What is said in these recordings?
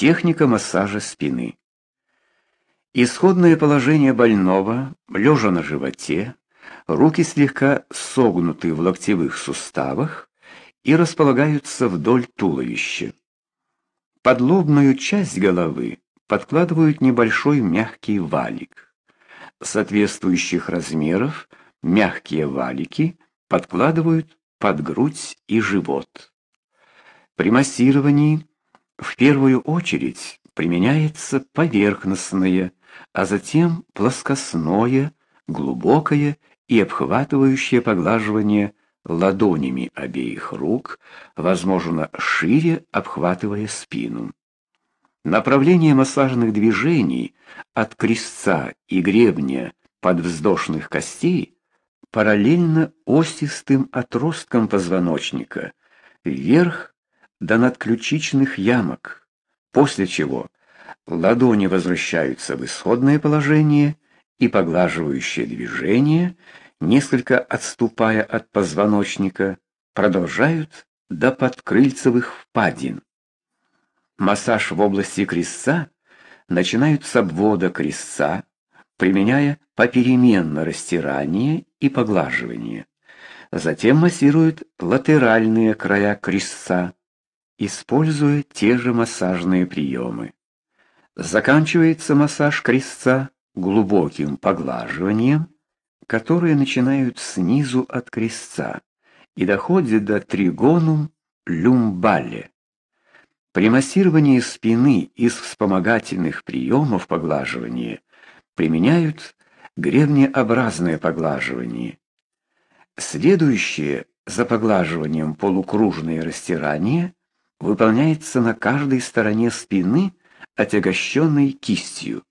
Техника массажа спины. Исходное положение больного, лежа на животе, руки слегка согнуты в локтевых суставах и располагаются вдоль туловища. Под лобную часть головы подкладывают небольшой мягкий валик. Соответствующих размеров мягкие валики подкладывают под грудь и живот. При массировании в первую очередь применяется поверхностное, а затем плоскостное, глубокое и обхватывающее поглаживание ладонями обеих рук, возможно, шире обхватывая спину. Направление массажных движений от крестца и гребня подвздошных костей параллельно осистым отросткам позвоночника, вверх до надключичных ямок, после чего ладони возвращаются в исходное положение и поглаживающее движение, несколько отступая от позвоночника, продолжают до подкрыльцевых впадин. Массаж в области крестца начинают с обвода крестца, применяя попеременно растирание и поглаживание. Затем массируют латеральные края крестца, используя те же массажные приемы. Заканчивается массаж крестца глубоким поглаживанием, которое начинают снизу от крестца и доходит до тригонум люмбале. При массировании спины из вспомогательных приемов поглаживания применяют гребнеобразное поглаживание. Следующее за поглаживанием полукружное растирание выполняется на каждой стороне спины, отягощенной кистью.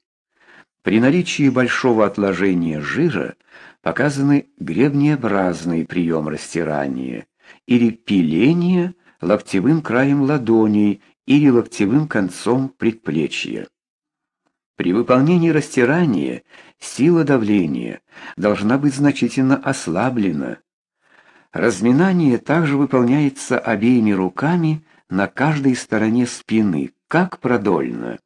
При наличии большого отложения жира показаны гребнеобразный прием растирания или пиление локтевым краем ладоней или локтевым концом предплечья. При выполнении растирания сила давления должна быть значительно ослаблена. Разминание также выполняется обеими руками на каждой стороне спины, как продольно,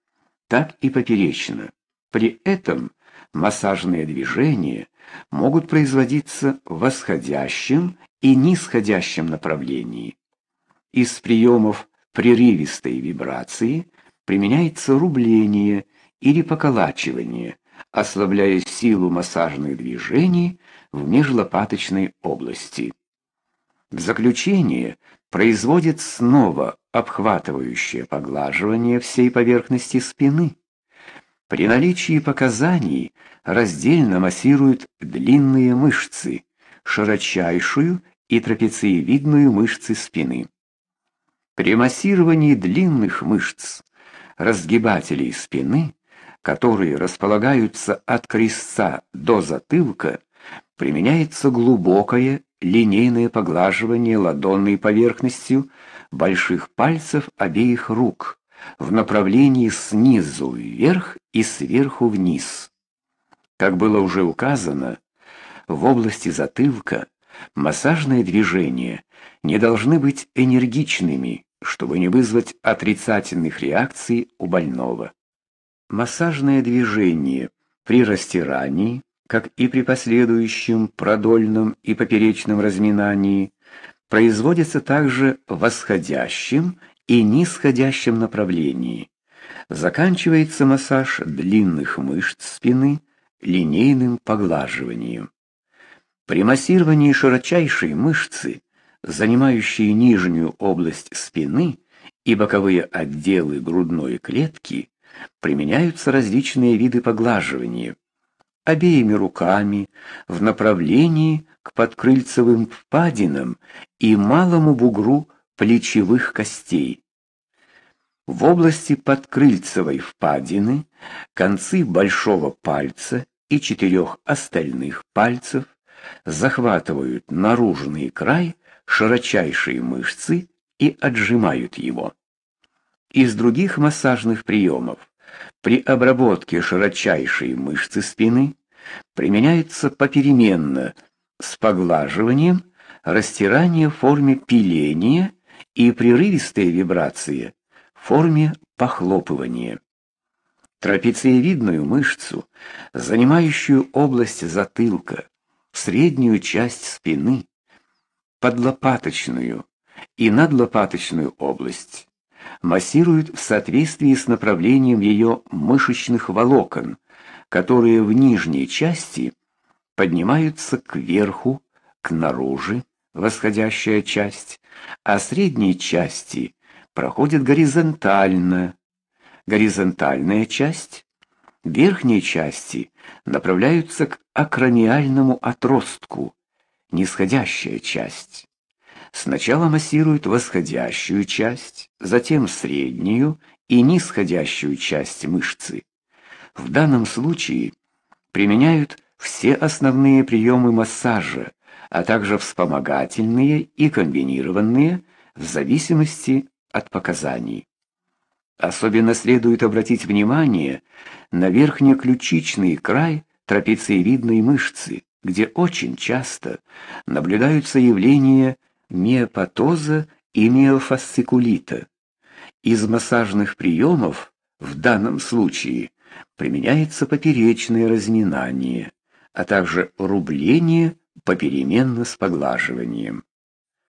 так и поперечно. При этом массажные движения могут производиться в восходящем и нисходящем направлении. Из приемов прерывистой вибрации применяется рубление или поколачивание, ослабляя силу массажных движений в межлопаточной области. В заключение производит снова обхватывающее поглаживание всей поверхности спины. При наличии показаний раздельно массируют длинные мышцы, широчайшую и трапециевидную мышцы спины. При массировании длинных мышц, разгибателей спины, которые располагаются от крестца до затылка, применяется глубокое линейное поглаживание ладонной поверхностью больших пальцев обеих рук в направлении снизу вверх и сверху вниз. Как было уже указано, в области затылка массажные движения не должны быть энергичными, чтобы не вызвать отрицательных реакций у больного. Массажное движение при растирании, как и при последующем продольном и поперечном разминании, производится также в восходящем и нисходящем направлении. Заканчивается массаж длинных мышц спины линейным поглаживанием. При массировании широчайшей мышцы, занимающей нижнюю область спины и боковые отделы грудной клетки, применяются различные виды поглаживания обеими руками в направлении к подкрыльцевым впадинам и малому бугру плечевых костей. В области подкрыльцевой впадины концы большого пальца и четырех остальных пальцев захватывают наружный край широчайшей мышцы и отжимают его. Из других массажных приемов при обработке широчайшей мышцы спины применяется попеременно с поглаживанием, растирание в форме пиления и прерывистая вибрация в в форме похлопывания. Трапециевидную мышцу, занимающую область затылка, среднюю часть спины, подлопаточную и надлопаточную область, массируют в соответствии с направлением ее мышечных волокон, которые в нижней части поднимаются кверху, к наружу, восходящая часть, а средней части проходит горизонтально. Горизонтальная часть, верхней части направляются к акраниальному отростку, нисходящая часть. Сначала массируют восходящую часть, затем среднюю и нисходящую часть мышцы. В данном случае применяют все основные приемы массажа, а также вспомогательные и комбинированные в зависимости от показаний. Особенно следует обратить внимание на верхнеключичный край трапециевидной мышцы, где очень часто наблюдаются явления миопатоза и миофасцикулита. Из массажных приемов в данном случае применяется поперечное разминание, а также рубление попеременно с поглаживанием.